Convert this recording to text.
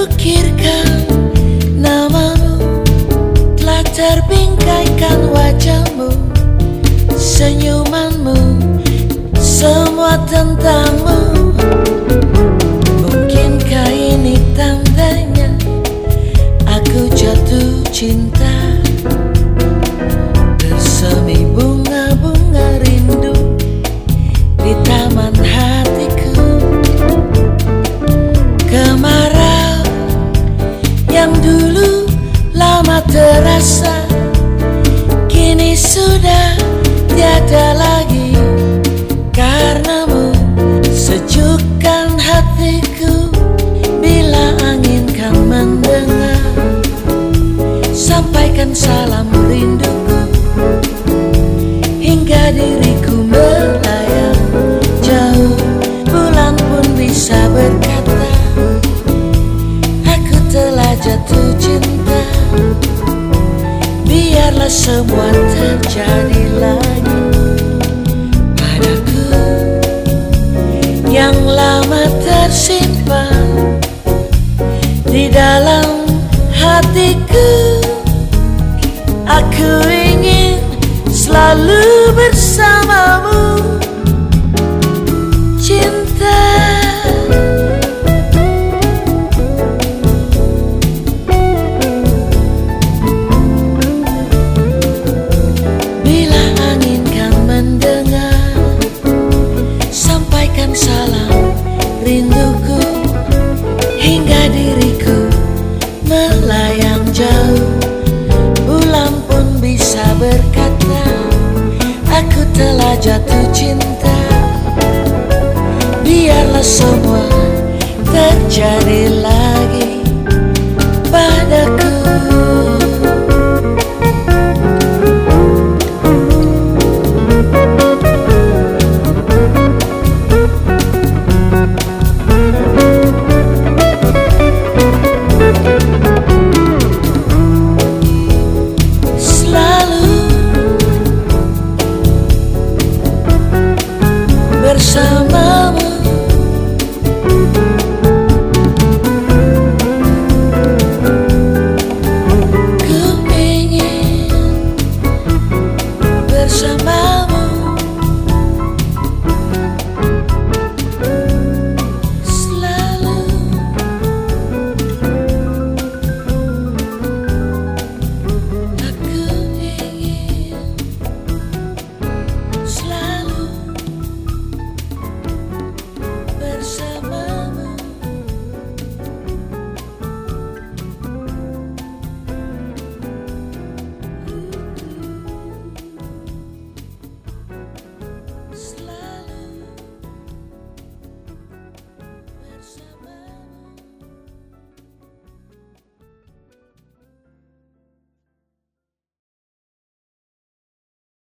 Kupikirkan namamu Telah terbingkaikan wajahmu Senyumanmu Semua tentangmu. Mungkinkah ini tandanya Aku jatuh cinta? Bersemi bunga-bunga rindu Di taman hatiku. Kemarin Rasa kini sudah tiada lagi. Karenamu sejukkan hatiku bila angin kan mendengar. Sampaikan salam rinduku hingga diriku melayang. Jauh bulan pun bisa berkata aku telah jatuh cinta semua terjadi lagi. Padaku Yang lama tersimpan Di dalam hatiku. Aku ingin selalu jatuh cinta. Biarlah semua terjadi